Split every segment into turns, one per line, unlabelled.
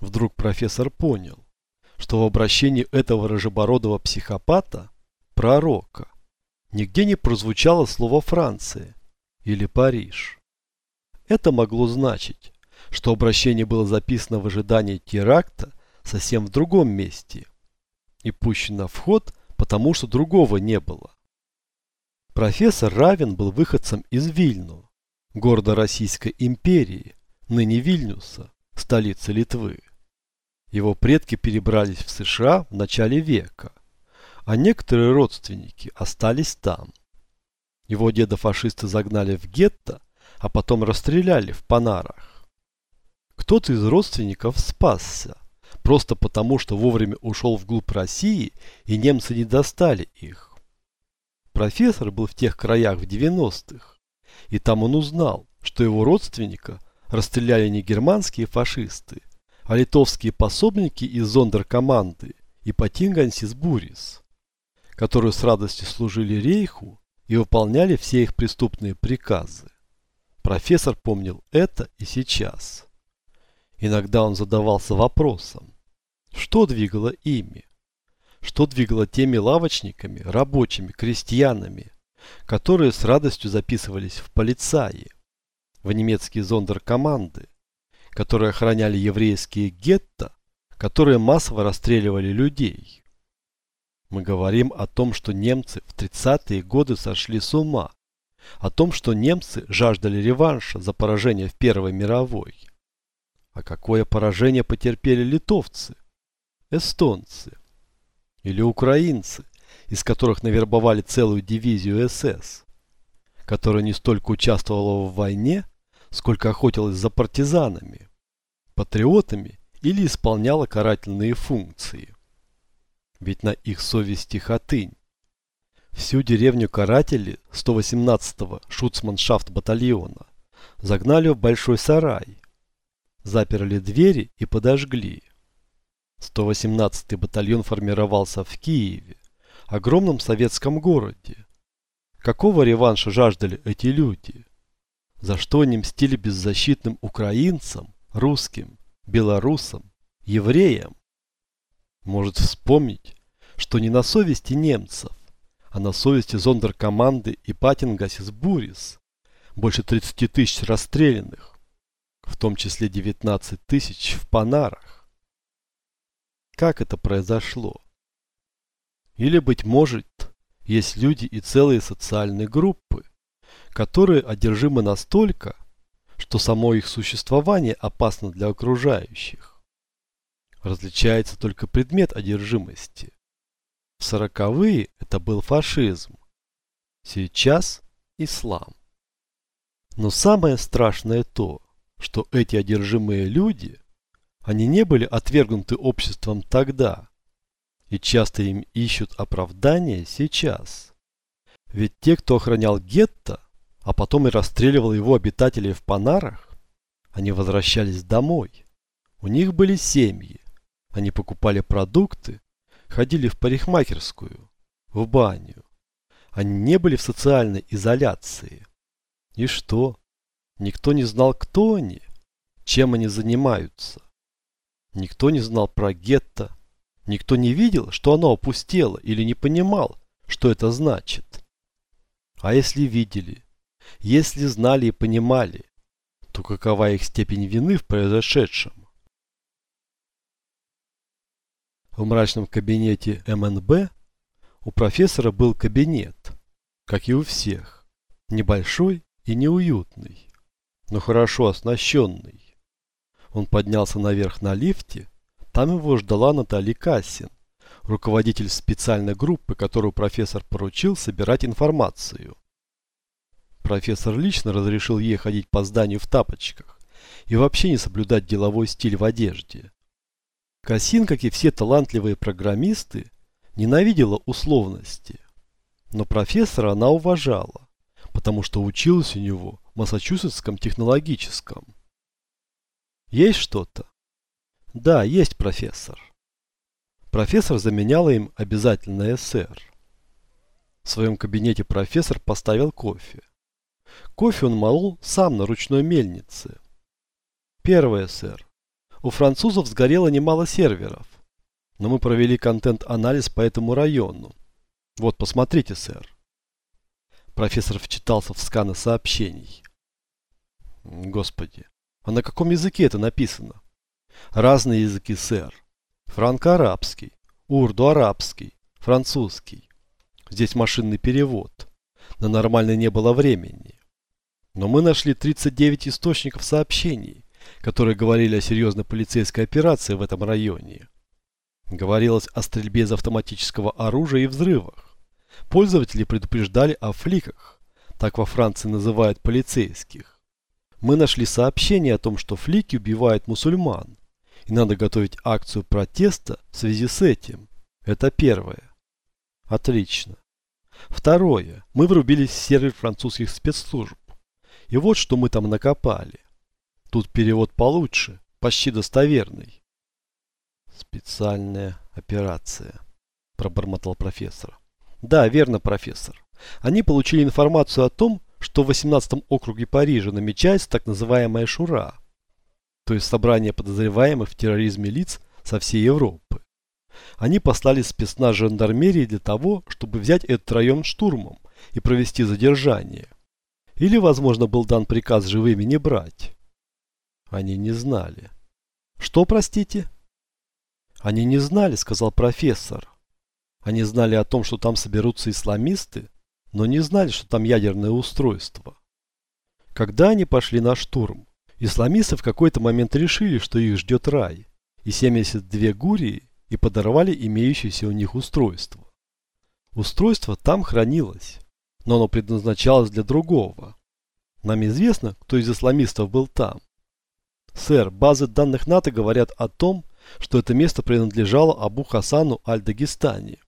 Вдруг профессор понял, что в обращении этого рыжебородого психопата, пророка, нигде не прозвучало слово «Франция» или «Париж». Это могло значить, что обращение было записано в ожидании теракта совсем в другом месте и пущено в ход, потому что другого не было. Профессор Равен был выходцем из Вильну, города Российской империи, ныне Вильнюса, столицы Литвы. Его предки перебрались в США в начале века, а некоторые родственники остались там. Его деда фашисты загнали в гетто, а потом расстреляли в Панарах. Кто-то из родственников спасся, просто потому, что вовремя ушел вглубь России, и немцы не достали их. Профессор был в тех краях в 90-х, и там он узнал, что его родственника расстреляли не германские фашисты, а литовские пособники из зондеркоманды и Патингансис Бурис, которые с радостью служили рейху и выполняли все их преступные приказы. Профессор помнил это и сейчас. Иногда он задавался вопросом, что двигало ими? Что двигало теми лавочниками, рабочими, крестьянами, которые с радостью записывались в полицаи, в немецкие зондеркоманды, которые охраняли еврейские гетто, которые массово расстреливали людей. Мы говорим о том, что немцы в 30-е годы сошли с ума, о том, что немцы жаждали реванша за поражение в Первой мировой. А какое поражение потерпели литовцы, эстонцы или украинцы, из которых навербовали целую дивизию СС, которая не столько участвовала в войне, сколько охотилась за партизанами, патриотами или исполняла карательные функции. Ведь на их совести хатынь. Всю деревню каратели 118-го шуцманшафт батальона загнали в большой сарай, заперли двери и подожгли. 118-й батальон формировался в Киеве, огромном советском городе. Какого реванша жаждали эти люди? За что они мстили беззащитным украинцам, русским, белорусам, евреям? Может вспомнить, что не на совести немцев, а на совести зондеркоманды и Паттингасис Бурис больше 30 тысяч расстрелянных, в том числе 19 тысяч в Панарах. Как это произошло? Или, быть может, есть люди и целые социальные группы, которые одержимы настолько, что само их существование опасно для окружающих. Различается только предмет одержимости. В сороковые это был фашизм, сейчас ислам. Но самое страшное то, что эти одержимые люди, они не были отвергнуты обществом тогда, и часто им ищут оправдание сейчас. Ведь те, кто охранял гетто, а потом и расстреливал его обитателей в Панарах, они возвращались домой. У них были семьи. Они покупали продукты, ходили в парикмахерскую, в баню. Они не были в социальной изоляции. И что? Никто не знал, кто они, чем они занимаются. Никто не знал про гетто. Никто не видел, что оно опустело или не понимал, что это значит. А если видели, если знали и понимали, то какова их степень вины в произошедшем? В мрачном кабинете МНБ у профессора был кабинет, как и у всех, небольшой и неуютный, но хорошо оснащенный. Он поднялся наверх на лифте, там его ждала Наталья Кассин, руководитель специальной группы, которую профессор поручил собирать информацию. Профессор лично разрешил ей ходить по зданию в тапочках и вообще не соблюдать деловой стиль в одежде. Кассин, как и все талантливые программисты, ненавидела условности. Но профессора она уважала, потому что училась у него в Массачусетском технологическом. Есть что-то? Да, есть профессор. Профессор заменяла им обязательно СР. В своем кабинете профессор поставил кофе. Кофе он молол сам на ручной мельнице. Первое, сэр. у французов сгорело немало серверов. Но мы провели контент-анализ по этому району. Вот, посмотрите, сэр. Профессор вчитался в сканы сообщений. Господи, а на каком языке это написано? Разные языки, сэр. Франко-арабский, урду-арабский, французский. Здесь машинный перевод. На нормальный не было времени. Но мы нашли 39 источников сообщений, которые говорили о серьезной полицейской операции в этом районе. Говорилось о стрельбе из автоматического оружия и взрывах. Пользователи предупреждали о фликах, так во Франции называют полицейских. Мы нашли сообщение о том, что флики убивают мусульман, и надо готовить акцию протеста в связи с этим. Это первое. Отлично. Второе. Мы врубились в сервер французских спецслужб. И вот что мы там накопали. Тут перевод получше, почти достоверный. Специальная операция, пробормотал профессор. Да, верно, профессор. Они получили информацию о том, что в 18 округе Парижа намечается так называемая Шура, то есть собрание подозреваемых в терроризме лиц со всей Европы. Они послали спецназ жандармерии для того, чтобы взять этот район штурмом и провести задержание. Или, возможно, был дан приказ живыми не брать. Они не знали. Что, простите? Они не знали, сказал профессор. Они знали о том, что там соберутся исламисты, но не знали, что там ядерное устройство. Когда они пошли на штурм, исламисты в какой-то момент решили, что их ждет рай, и 72 гурии и подорвали имеющееся у них устройство. Устройство там хранилось, но оно предназначалось для другого. Нам известно, кто из исламистов был там. Сэр, базы данных НАТО говорят о том, что это место принадлежало Абу Хасану Аль-Дагестани,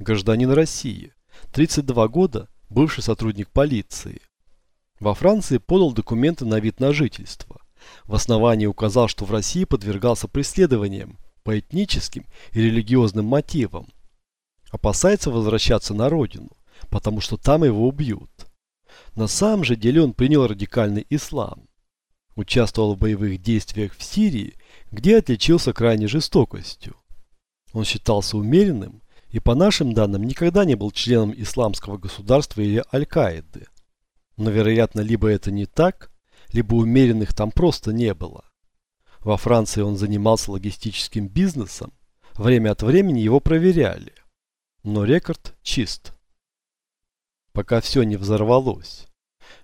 гражданин России, 32 года, бывший сотрудник полиции. Во Франции подал документы на вид на жительство. В основании указал, что в России подвергался преследованиям по этническим и религиозным мотивам. Опасается возвращаться на родину, потому что там его убьют. На самом же деле он принял радикальный ислам. Участвовал в боевых действиях в Сирии, где отличился крайней жестокостью. Он считался умеренным и, по нашим данным, никогда не был членом исламского государства или Аль-Каиды. Но, вероятно, либо это не так, либо умеренных там просто не было. Во Франции он занимался логистическим бизнесом, время от времени его проверяли. Но рекорд чист. Пока все не взорвалось.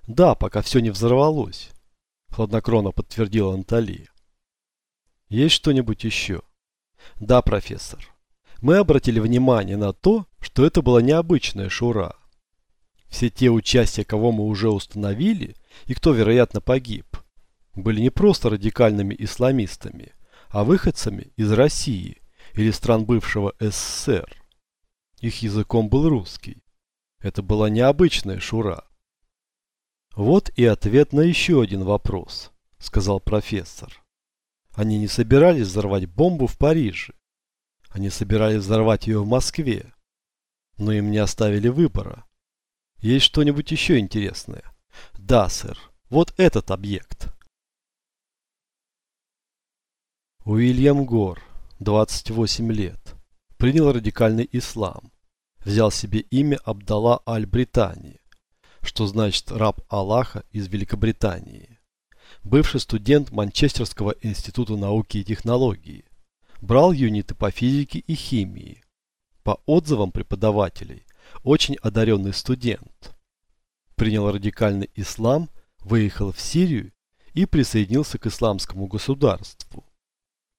Да, пока все не взорвалось хладнокровно подтвердила Натали. Есть что-нибудь еще? Да, профессор. Мы обратили внимание на то, что это была необычная шура. Все те участия, кого мы уже установили, и кто, вероятно, погиб, были не просто радикальными исламистами, а выходцами из России или стран бывшего СССР. Их языком был русский. Это была необычная шура. Вот и ответ на еще один вопрос, сказал профессор. Они не собирались взорвать бомбу в Париже. Они собирались взорвать ее в Москве. Но им не оставили выбора. Есть что-нибудь еще интересное? Да, сэр. Вот этот объект. Уильям Гор, 28 лет. Принял радикальный ислам. Взял себе имя Абдалла Аль-Британии что значит раб Аллаха из Великобритании. Бывший студент Манчестерского института науки и технологии. Брал юниты по физике и химии. По отзывам преподавателей, очень одаренный студент. Принял радикальный ислам, выехал в Сирию и присоединился к исламскому государству.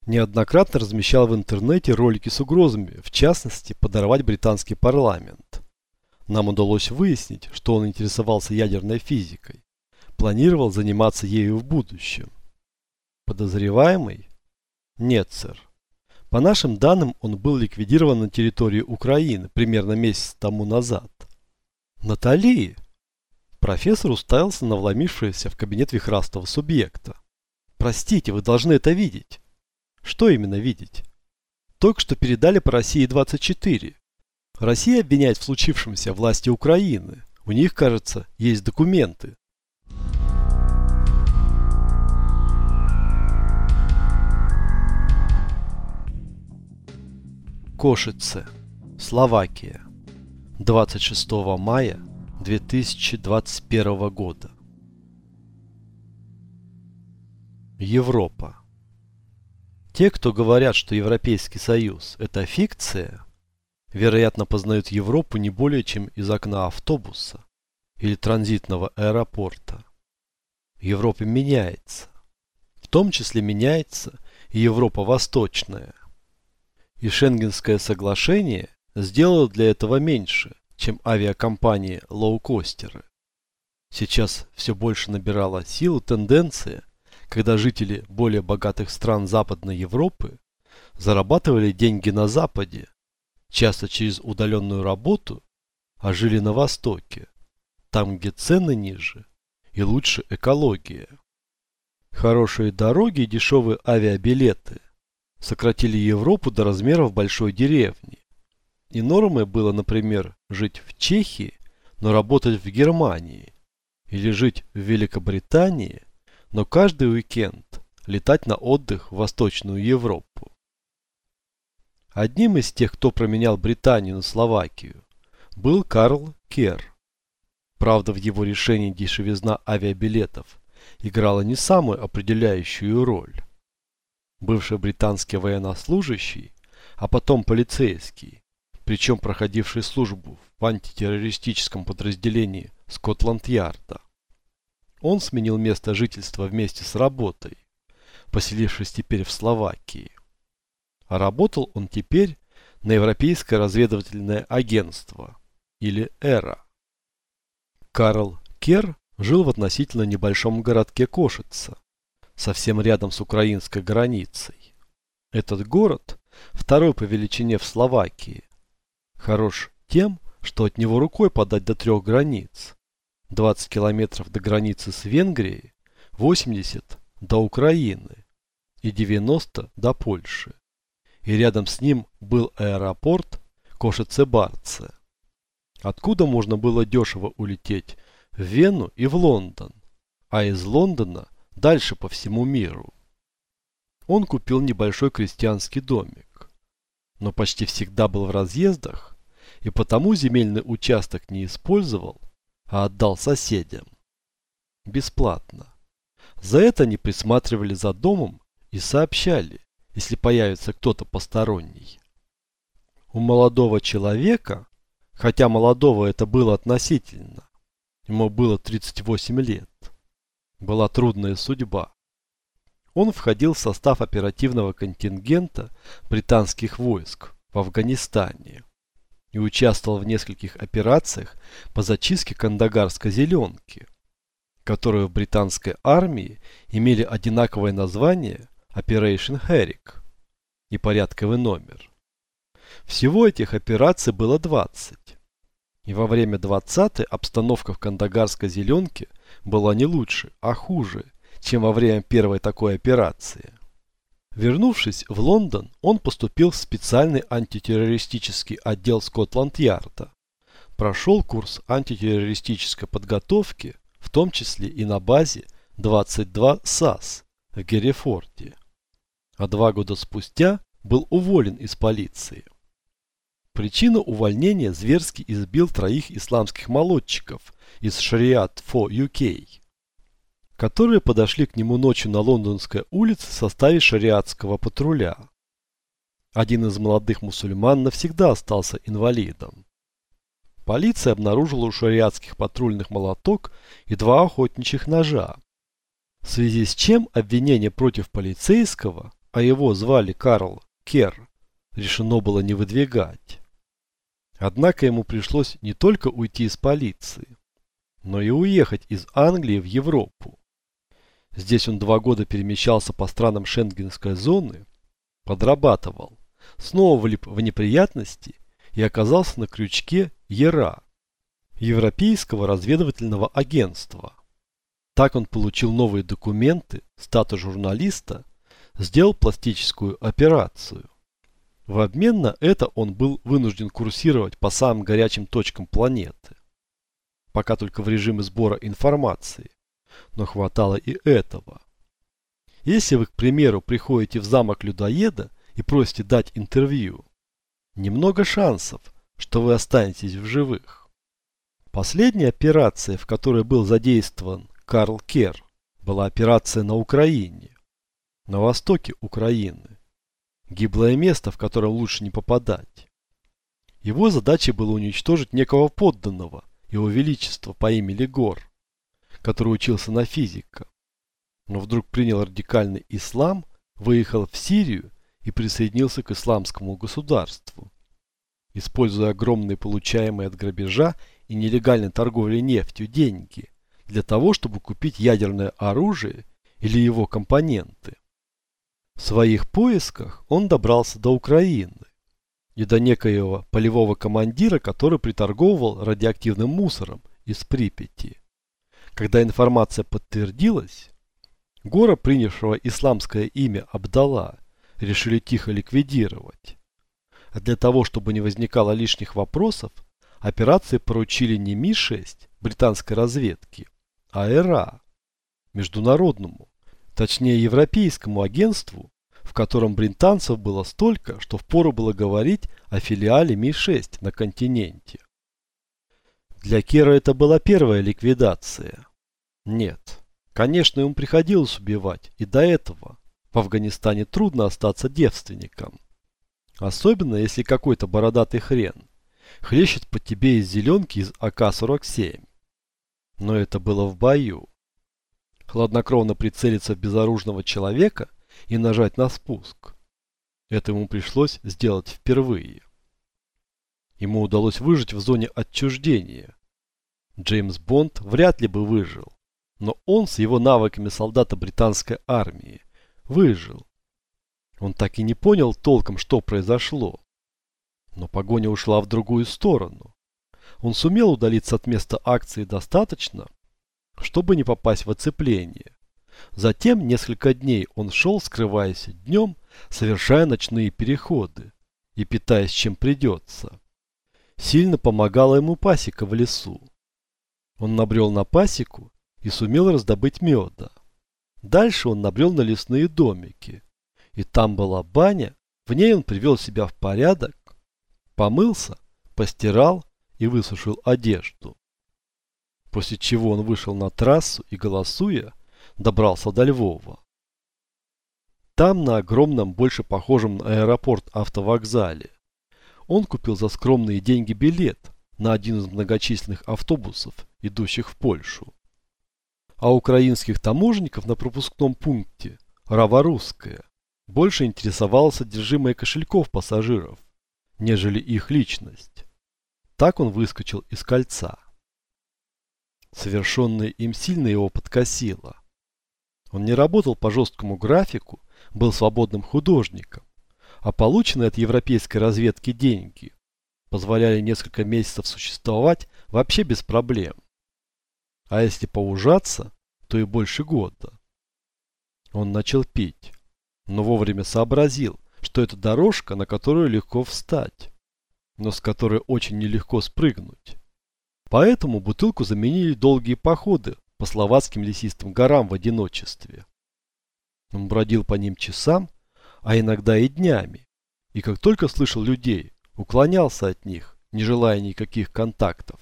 Неоднократно размещал в интернете ролики с угрозами, в частности, подорвать британский парламент. Нам удалось выяснить, что он интересовался ядерной физикой. Планировал заниматься ею в будущем. Подозреваемый? Нет, сэр. По нашим данным, он был ликвидирован на территории Украины примерно месяц тому назад. Натали? Профессор уставился на вломившегося в кабинет вихрастого субъекта. Простите, вы должны это видеть. Что именно видеть? Только что передали по России 24. Россия обвиняет в случившемся власти Украины. У них, кажется, есть документы. Кошице, Словакия, 26 мая 2021 года. Европа. Те, кто говорят, что Европейский Союз – это фикция, вероятно, познают Европу не более чем из окна автобуса или транзитного аэропорта. Европа меняется. В том числе меняется и Европа Восточная. И Шенгенское соглашение сделало для этого меньше, чем авиакомпании лоукостеры. Сейчас все больше набирала силу тенденция, когда жители более богатых стран Западной Европы зарабатывали деньги на Западе, часто через удаленную работу, а жили на Востоке, там, где цены ниже и лучше экология. Хорошие дороги и дешевые авиабилеты сократили Европу до размеров большой деревни. И нормой было, например, жить в Чехии, но работать в Германии, или жить в Великобритании, но каждый уикенд летать на отдых в Восточную Европу. Одним из тех, кто променял Британию на Словакию, был Карл Кер. Правда, в его решении дешевизна авиабилетов играла не самую определяющую роль. Бывший британский военнослужащий, а потом полицейский, причем проходивший службу в антитеррористическом подразделении Скотланд-Ярда. Он сменил место жительства вместе с работой, поселившись теперь в Словакии. А работал он теперь на Европейское разведывательное агентство, или ЭРА. Карл Кер жил в относительно небольшом городке Кошица, совсем рядом с украинской границей. Этот город, второй по величине в Словакии, хорош тем, что от него рукой подать до трех границ. 20 километров до границы с Венгрией, 80 до Украины и 90 до Польши. И рядом с ним был аэропорт Кошице-Барце, откуда можно было дешево улететь в Вену и в Лондон, а из Лондона дальше по всему миру. Он купил небольшой крестьянский домик, но почти всегда был в разъездах и потому земельный участок не использовал, а отдал соседям. Бесплатно. За это они присматривали за домом и сообщали, если появится кто-то посторонний. У молодого человека, хотя молодого это было относительно, Ему было 38 лет. Была трудная судьба. Он входил в состав оперативного контингента британских войск в Афганистане и участвовал в нескольких операциях по зачистке кандагарской зеленки, которые в британской армии имели одинаковое название Operation Herrick и порядковый номер. Всего этих операций было 20. И во время 20-й обстановка в Кандагарской зеленке была не лучше, а хуже, чем во время первой такой операции. Вернувшись в Лондон, он поступил в специальный антитеррористический отдел Скотланд-Ярда. Прошел курс антитеррористической подготовки, в том числе и на базе 22 САС в Герефорде. А два года спустя был уволен из полиции. Причина увольнения зверски избил троих исламских молодчиков из Шариат Фо UK, которые подошли к нему ночью на Лондонской улице в составе шариатского патруля. Один из молодых мусульман навсегда остался инвалидом. Полиция обнаружила у шариатских патрульных молоток и два охотничьих ножа. В связи с чем обвинение против полицейского, а его звали Карл Кер, решено было не выдвигать. Однако ему пришлось не только уйти из полиции, но и уехать из Англии в Европу. Здесь он два года перемещался по странам шенгенской зоны, подрабатывал, снова влип в неприятности и оказался на крючке ЕРА, Европейского разведывательного агентства. Так он получил новые документы, статус журналиста, сделал пластическую операцию. В обмен на это он был вынужден курсировать по самым горячим точкам планеты. Пока только в режиме сбора информации. Но хватало и этого. Если вы, к примеру, приходите в замок людоеда и просите дать интервью, немного шансов, что вы останетесь в живых. Последняя операция, в которой был задействован Карл Кер, была операция на Украине, на востоке Украины. Гиблое место, в котором лучше не попадать. Его задачей было уничтожить некого подданного, его величества по имени Легор, который учился на физика. Но вдруг принял радикальный ислам, выехал в Сирию и присоединился к исламскому государству. Используя огромные получаемые от грабежа и нелегальной торговли нефтью деньги для того, чтобы купить ядерное оружие или его компоненты. В своих поисках он добрался до Украины и до некоего полевого командира, который приторговывал радиоактивным мусором из Припяти. Когда информация подтвердилась, Гора, принявшего исламское имя Абдалла, решили тихо ликвидировать. А для того, чтобы не возникало лишних вопросов, операции поручили не Ми-6 британской разведки, а ЭРА, международному, точнее европейскому агентству, в котором британцев было столько, что впору было говорить о филиале Ми-6 на континенте. Для Кера это была первая ликвидация. Нет, конечно, ему приходилось убивать и до этого. В Афганистане трудно остаться девственником. Особенно, если какой-то бородатый хрен хлещет по тебе из зеленки из АК-47. Но это было в бою. Хладнокровно прицелиться в безоружного человека и нажать на спуск. Это ему пришлось сделать впервые. Ему удалось выжить в зоне отчуждения. Джеймс Бонд вряд ли бы выжил, но он с его навыками солдата британской армии выжил. Он так и не понял толком, что произошло. Но погоня ушла в другую сторону. Он сумел удалиться от места акции достаточно, чтобы не попасть в оцепление. Затем несколько дней он шел, скрываясь днем, совершая ночные переходы и питаясь чем придется. Сильно помогала ему пасека в лесу. Он набрел на пасеку и сумел раздобыть меда. Дальше он набрел на лесные домики. И там была баня, в ней он привел себя в порядок, помылся, постирал и высушил одежду. После чего он вышел на трассу и, голосуя, добрался до Львова. Там, на огромном, больше похожем на аэропорт автовокзале, он купил за скромные деньги билет на один из многочисленных автобусов, идущих в Польшу. А украинских таможенников на пропускном пункте «Рава-Русская» больше интересовало содержимое кошельков пассажиров, нежели их личность. Так он выскочил из кольца. Совершенное им сильно его подкосило. Он не работал по жесткому графику, был свободным художником, а полученные от европейской разведки деньги позволяли несколько месяцев существовать вообще без проблем. А если поужаться, то и больше года. Он начал пить, но вовремя сообразил, что это дорожка, на которую легко встать, но с которой очень нелегко спрыгнуть. Поэтому бутылку заменили долгие походы по словацким лесистым горам в одиночестве. Он бродил по ним часам, а иногда и днями, и как только слышал людей, уклонялся от них, не желая никаких контактов.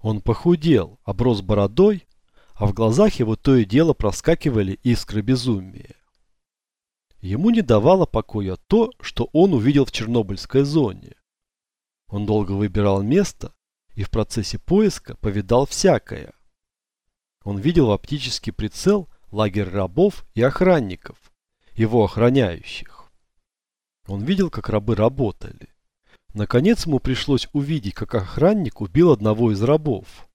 Он похудел, оброс бородой, а в глазах его то и дело проскакивали искры безумия. Ему не давало покоя то, что он увидел в Чернобыльской зоне. Он долго выбирал место и в процессе поиска повидал всякое. Он видел в оптический прицел лагерь рабов и охранников, его охраняющих. Он видел, как рабы работали. Наконец ему пришлось увидеть, как охранник убил одного из рабов.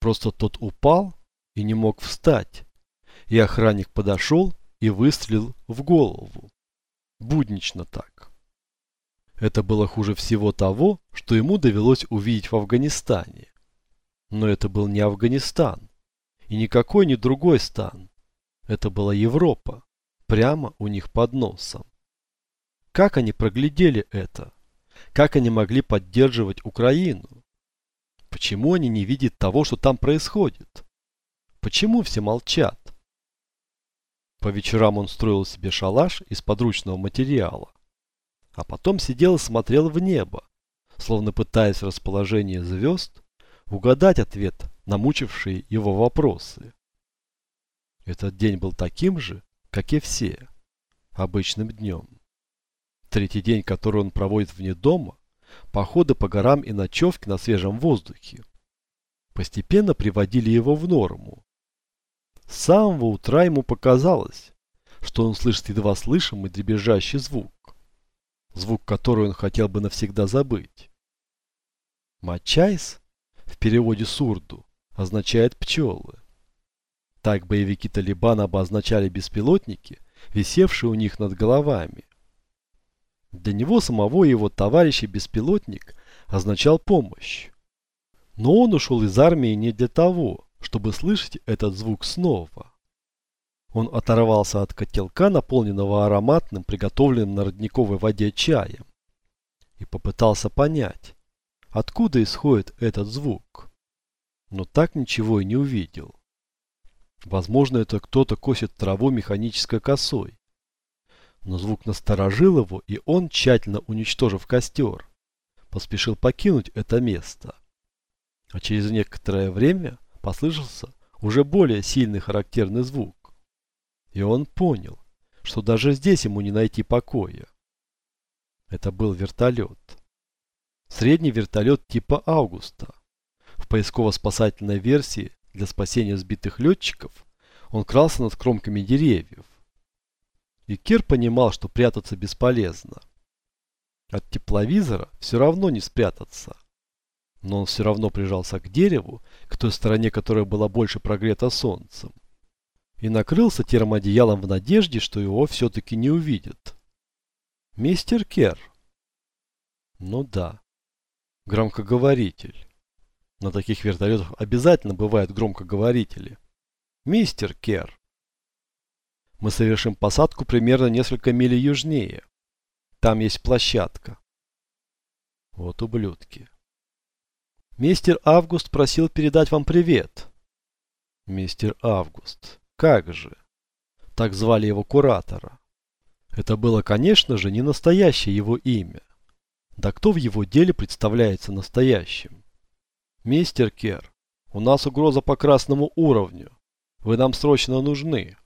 Просто тот упал и не мог встать. И охранник подошел и выстрелил в голову. Буднично так. Это было хуже всего того, что ему довелось увидеть в Афганистане. Но это был не Афганистан. И никакой не другой стан. Это была Европа. Прямо у них под носом. Как они проглядели это? Как они могли поддерживать Украину? Почему они не видят того, что там происходит? Почему все молчат? По вечерам он строил себе шалаш из подручного материала. а потом сидел и смотрел в небо, словно пытаясь в расположении звезд угадать ответ на мучившие его вопросы. Этот день был таким же, как и все, обычным днем. Третий день, который он проводит вне дома, походы по горам и ночевки на свежем воздухе, постепенно приводили его в норму. С самого утра ему показалось, что он слышит едва слышимый дребезжащий звук, звук, который он хотел бы навсегда забыть. Мачайс в переводе с урду означает пчелы. Так боевики Талибана обозначали беспилотники, висевшие у них над головами. Для него самого его товарища беспилотник означал помощь. Но он ушел из армии не для того, чтобы слышать этот звук снова. Он оторвался от котелка, наполненного ароматным, приготовленным на родниковой воде чаем, и попытался понять, откуда исходит этот звук. Но так ничего и не увидел. Возможно, это кто-то косит траву механической косой. Но звук насторожил его, и он, тщательно уничтожив костер, поспешил покинуть это место. А через некоторое время послышался уже более сильный характерный звук. И он понял, что даже здесь ему не найти покоя. Это был вертолет. Средний вертолет типа Аугуста. В поисково-спасательной версии для спасения сбитых летчиков он крался над кромками деревьев. И Кир понимал, что прятаться бесполезно. От тепловизора все равно не спрятаться. Но он все равно прижался к дереву, к той стороне, которая была больше прогрета солнцем. И накрылся термоодеялом в надежде, что его все-таки не увидят. «Мистер Кер». Ну да. Громкоговоритель. На таких вертолетах обязательно бывают громкоговорители. Мистер Кер. Мы совершим посадку примерно несколько миль южнее. Там есть площадка. Вот ублюдки. Мистер Август просил передать вам привет. Мистер Август. Как же? Так звали его куратора. Это было, конечно же, не настоящее его имя. Да кто в его деле представляется настоящим? Мистер Кер, у нас угроза по красному уровню. Вы нам срочно нужны.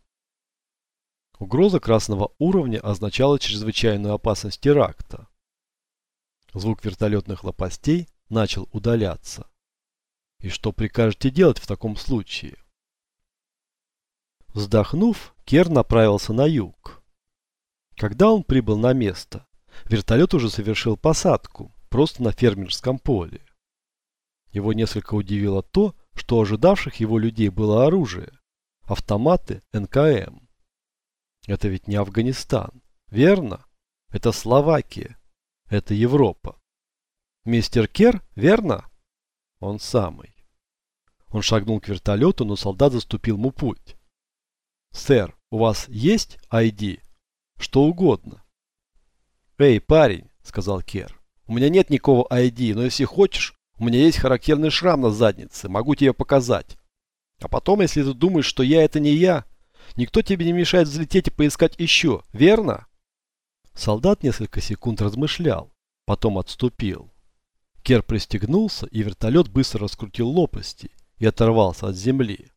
Угроза красного уровня означала чрезвычайную опасность теракта. Звук вертолетных лопастей начал удаляться. И что прикажете делать в таком случае? Вздохнув, Кер направился на юг. Когда он прибыл на место, Вертолет уже совершил посадку, просто на фермерском поле. Его несколько удивило то, что ожидавших его людей было оружие. Автоматы НКМ. Это ведь не Афганистан, верно? Это Словакия. Это Европа. Мистер Кер, верно? Он самый. Он шагнул к вертолету, но солдат заступил ему путь. «Сэр, у вас есть ID?» «Что угодно». «Эй, парень», — сказал Кер, — «у меня нет никакого ID, но если хочешь, у меня есть характерный шрам на заднице, могу тебе показать. А потом, если ты думаешь, что я это не я, никто тебе не мешает взлететь и поискать еще, верно?» Солдат несколько секунд размышлял, потом отступил. Кер пристегнулся, и вертолет быстро раскрутил лопасти и оторвался от земли.